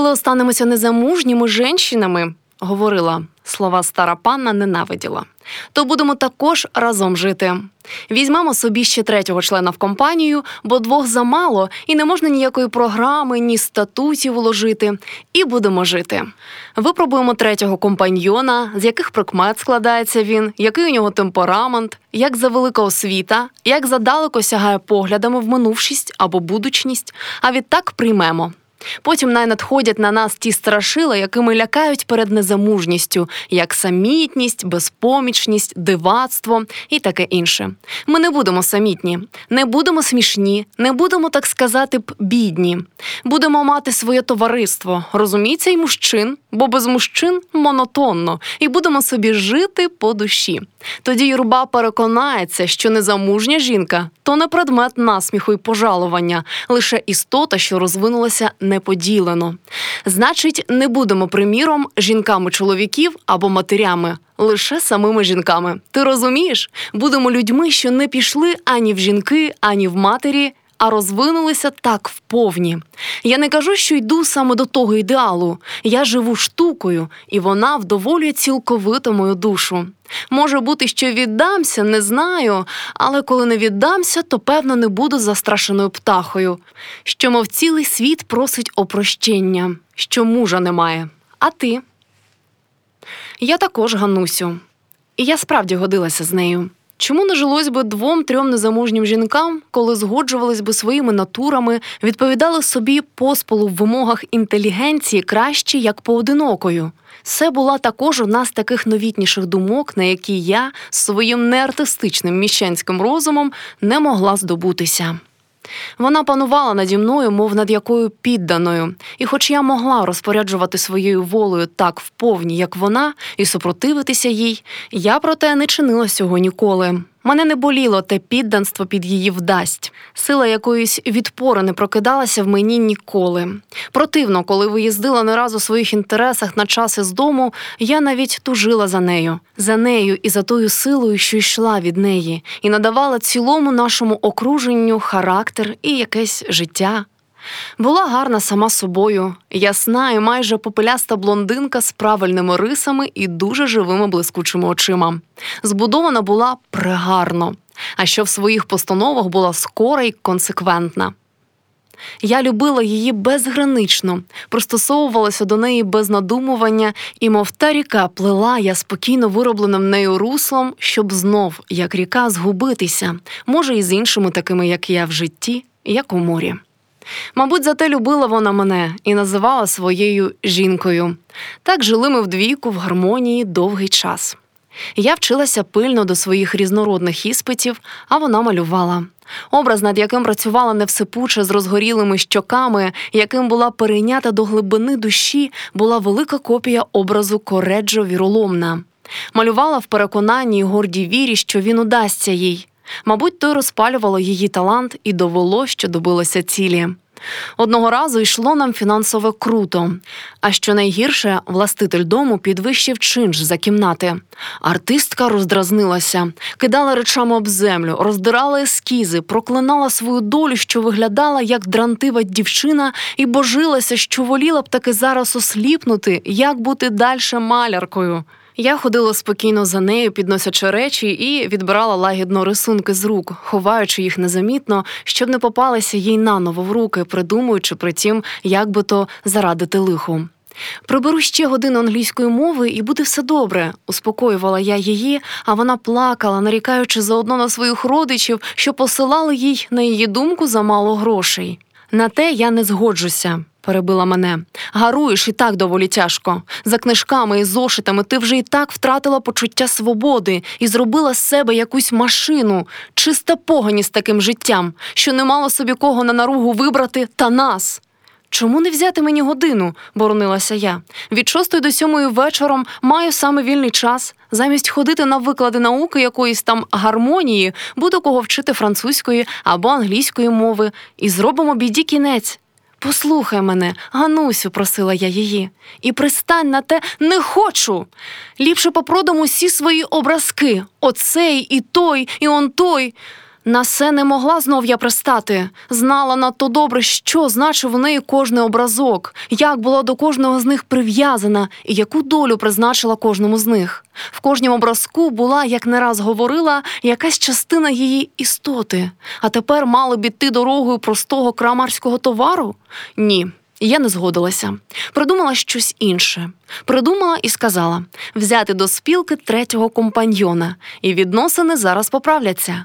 коли останемося незамужніми жінками, говорила слова стара панна ненавиділа, то будемо також разом жити. Візьмемо собі ще третього члена в компанію, бо двох замало, і не можна ніякої програми, ні статутів уложити, і будемо жити. Випробуємо третього компаньйона, з яких прикмет складається він, який у нього темперамент, як за велика освіта, як задалеко сягає поглядами в минувшість або будучність, а відтак приймемо. Потім най надходять на нас ті страшила, якими лякають перед незамужністю, як самітність, безпомічність, дивацтво і таке інше. Ми не будемо самітні, не будемо смішні, не будемо, так сказати, б бідні. Будемо мати своє товариство, розуміється, й мужчин, бо без мужчин монотонно, і будемо собі жити по душі. Тоді юрба переконається, що незамужня жінка то не предмет насміху й пожалування, лише істота, що розвинулася неподілено. Значить, не будемо приміром жінками чоловіків або матерями, лише самими жінками. Ти розумієш? Будемо людьми, що не пішли ані в жінки, ані в матері. А розвинулися так вповні. Я не кажу, що йду саме до того ідеалу. Я живу штукою, і вона вдоволює цілковито мою душу. Може бути, що віддамся, не знаю, але коли не віддамся, то певно не буду застрашеною птахою, що, мов цілий світ просить о прощення, що мужа немає. А ти? Я також Ганусю, і я справді годилася з нею. Чому не жилось би двом-трьом незамужнім жінкам, коли згоджувались би своїми натурами, відповідали собі посполу в вимогах інтелігенції краще, як поодинокою? Це була також одна з таких новітніших думок, на які я своїм неартистичним міщанським розумом не могла здобутися. Вона панувала наді мною, мов над якою підданою, і, хоч я могла розпоряджувати своєю волею так вповні, як вона, і супротивитися їй, я проте не чинила цього ніколи. Мене не боліло те підданство під її вдасть. Сила якоїсь відпори не прокидалася в мені ніколи. Противно, коли виїздила не раз у своїх інтересах на час із дому, я навіть тужила за нею, за нею і за тою силою, що йшла від неї, і надавала цілому нашому окруженню характер і якесь життя. Була гарна сама собою, ясна і майже попеляста блондинка з правильними рисами і дуже живими блискучими очима. Збудована була прегарно, а що в своїх постановах була скора й консеквентна. Я любила її безгранично, пристосовувалася до неї без надумування, і, мов та ріка, плила я спокійно виробленим нею руслом, щоб знов, як ріка, згубитися, може, і з іншими такими, як я в житті, як у морі. Мабуть, зате любила вона мене і називала своєю жінкою. Так жили ми вдвійку в гармонії довгий час. Я вчилася пильно до своїх різнородних іспитів, а вона малювала. Образ, над яким працювала невсипуче з розгорілими щоками, яким була перейнята до глибини душі, була велика копія образу Кореджо віроломна. Малювала в переконанні й гордій вірі, що він удасться їй. Мабуть, той розпалювало її талант і довело, що добилося цілі. Одного разу йшло нам фінансово круто. А що найгірше, властитель дому підвищив чинш за кімнати. Артистка роздразнилася, кидала речами об землю, роздирала ескізи, проклинала свою долю, що виглядала як дрантива дівчина, і божилася, що воліла б таки зараз осліпнути, як бути дальше маляркою. Я ходила спокійно за нею, підносячи речі, і відбирала лагідно рисунки з рук, ховаючи їх незамітно, щоб не попалися їй наново в руки, придумуючи при тім, як би то зарадити лиху. Приберу ще годину англійської мови, і буде все добре, успокоювала я її, а вона плакала, нарікаючи заодно на своїх родичів, що посилали їй, на її думку, замало грошей. На те я не згоджуся перебила мене. Гаруєш і так доволі тяжко. За книжками і зошитами ти вже і так втратила почуття свободи і зробила з себе якусь машину, чиста погані з таким життям, що не мала собі кого на наругу вибрати та нас. Чому не взяти мені годину? боронилася я. Від шостої до сьомої вечором маю саме вільний час. Замість ходити на виклади науки якоїсь там гармонії, буду кого вчити французької або англійської мови, і зробимо біді кінець. Послухай мене, Ганусю, просила я її, і пристань на те не хочу. Ліпше попродам усі свої образки оцей, і той, і он той. На все не могла знов я пристати. Знала надто добре, що значив у неї кожний образок, як була до кожного з них прив'язана і яку долю призначила кожному з них. В кожнім образку була, як не раз говорила, якась частина її істоти. А тепер мало б іти дорогою простого крамарського товару? Ні. Я не згодилася. Придумала щось інше. Придумала і сказала взяти до спілки третього компаньйона, і відносини зараз поправляться.